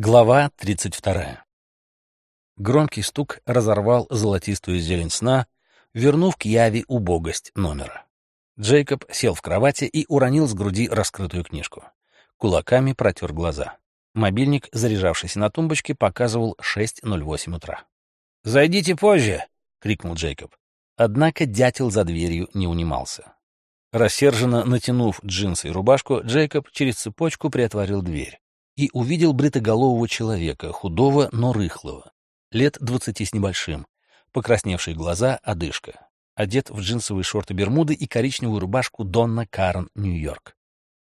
Глава 32. Громкий стук разорвал золотистую зелень сна, вернув к Яви убогость номера. Джейкоб сел в кровати и уронил с груди раскрытую книжку. Кулаками протер глаза. Мобильник, заряжавшийся на тумбочке, показывал 6.08 утра. «Зайдите позже!» — крикнул Джейкоб. Однако дятел за дверью не унимался. Рассерженно натянув джинсы и рубашку, Джейкоб через цепочку приотворил дверь и увидел бритоголового человека, худого, но рыхлого, лет двадцати с небольшим, покрасневшие глаза, одышка, одет в джинсовые шорты-бермуды и коричневую рубашку Донна Карн, Нью-Йорк.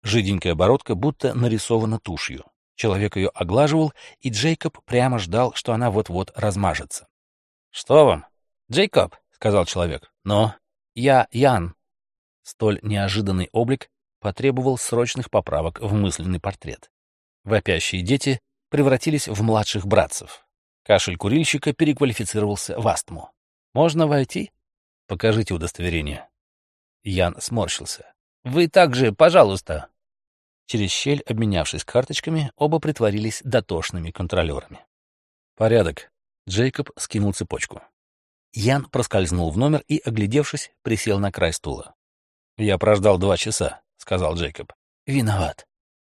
Жиденькая бородка будто нарисована тушью. Человек ее оглаживал, и Джейкоб прямо ждал, что она вот-вот размажется. — Что вам? — Джейкоб, — сказал человек. — Но я Ян. Столь неожиданный облик потребовал срочных поправок в мысленный портрет. Вопящие дети превратились в младших братцев. Кашель курильщика переквалифицировался в астму. «Можно войти?» «Покажите удостоверение». Ян сморщился. «Вы также, пожалуйста». Через щель, обменявшись карточками, оба притворились дотошными контролерами. «Порядок». Джейкоб скинул цепочку. Ян проскользнул в номер и, оглядевшись, присел на край стула. «Я прождал два часа», — сказал Джейкоб. «Виноват».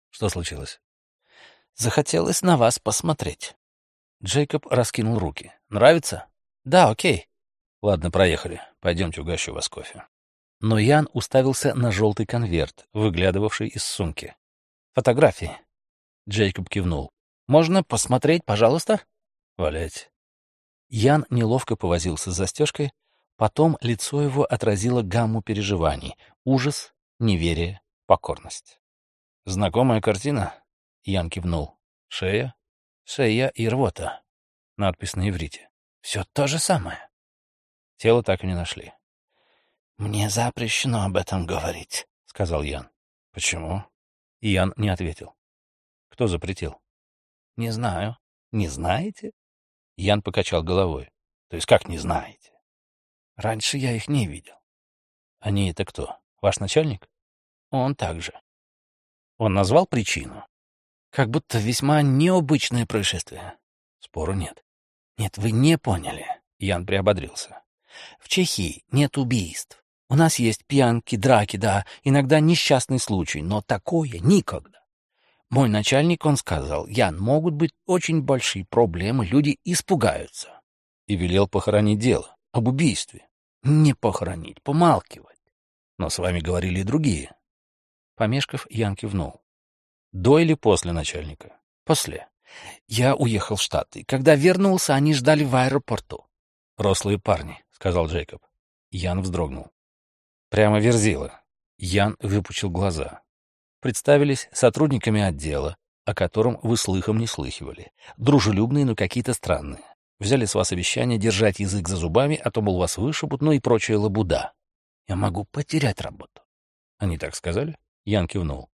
«Что случилось?» Захотелось на вас посмотреть. Джейкоб раскинул руки. Нравится? Да, окей. Ладно, проехали. Пойдемте угощу вас кофе. Но Ян уставился на желтый конверт, выглядывавший из сумки. Фотографии. Джейкоб кивнул. Можно посмотреть, пожалуйста? Валять. Ян неловко повозился с застежкой, потом лицо его отразило гамму переживаний — ужас, неверие, покорность. Знакомая картина? Ян кивнул. «Шея?» «Шея и рвота». Надпись на иврите. «Все то же самое». Тело так и не нашли. «Мне запрещено об этом говорить», — сказал Ян. «Почему?» Ян не ответил. «Кто запретил?» «Не знаю». «Не знаете?» Ян покачал головой. «То есть как не знаете?» «Раньше я их не видел». «Они это кто? Ваш начальник?» «Он также». «Он назвал причину?» Как будто весьма необычное происшествие. Спору нет. Нет, вы не поняли. Ян приободрился. В Чехии нет убийств. У нас есть пьянки, драки, да, иногда несчастный случай, но такое никогда. Мой начальник, он сказал, Ян, могут быть очень большие проблемы, люди испугаются. И велел похоронить дело об убийстве. Не похоронить, помалкивать. Но с вами говорили и другие. Помешков, Ян кивнул. До или после начальника? После. Я уехал в Штаты. Когда вернулся, они ждали в аэропорту. «Рослые парни», — сказал Джейкоб. Ян вздрогнул. «Прямо верзила». Ян выпучил глаза. Представились сотрудниками отдела, о котором вы слыхом не слыхивали. Дружелюбные, но какие-то странные. Взяли с вас обещание держать язык за зубами, а то, мол, вас вышибут, ну и прочая лабуда. Я могу потерять работу. Они так сказали? Ян кивнул.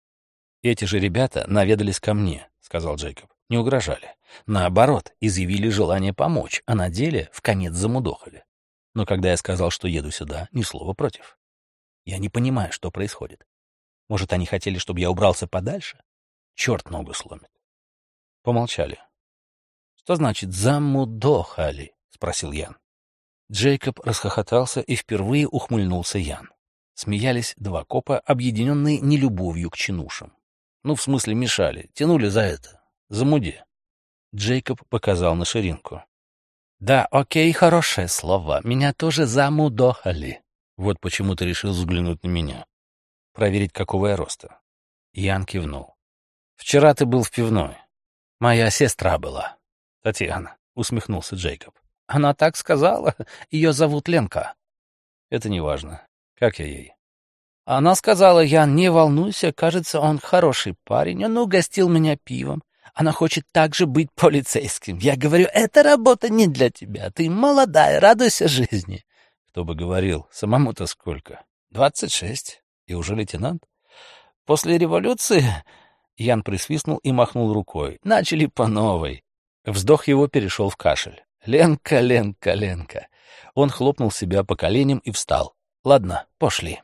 «Эти же ребята наведались ко мне», — сказал Джейкоб. «Не угрожали. Наоборот, изъявили желание помочь, а на деле в конец замудохали. Но когда я сказал, что еду сюда, ни слова против. Я не понимаю, что происходит. Может, они хотели, чтобы я убрался подальше? Черт ногу сломит». Помолчали. «Что значит «замудохали»?» — спросил Ян. Джейкоб расхохотался, и впервые ухмыльнулся Ян. Смеялись два копа, объединенные нелюбовью к чинушам. Ну, в смысле, мешали. Тянули за это. За муди. Джейкоб показал на ширинку. «Да, окей, хорошее слово. Меня тоже замудохали». Вот почему ты решил взглянуть на меня. Проверить, какого я роста. Ян кивнул. «Вчера ты был в пивной. Моя сестра была». «Татьяна», — усмехнулся Джейкоб. «Она так сказала. Ее зовут Ленка». «Это не важно. Как я ей?» Она сказала, я не волнуйся, кажется, он хороший парень, он угостил меня пивом. Она хочет также быть полицейским. Я говорю, эта работа не для тебя, ты молодая, радуйся жизни. Кто бы говорил, самому-то сколько? Двадцать шесть. И уже лейтенант? После революции... Ян присвистнул и махнул рукой. Начали по новой. Вздох его перешел в кашель. Ленка, Ленка, Ленка. Он хлопнул себя по коленям и встал. Ладно, пошли.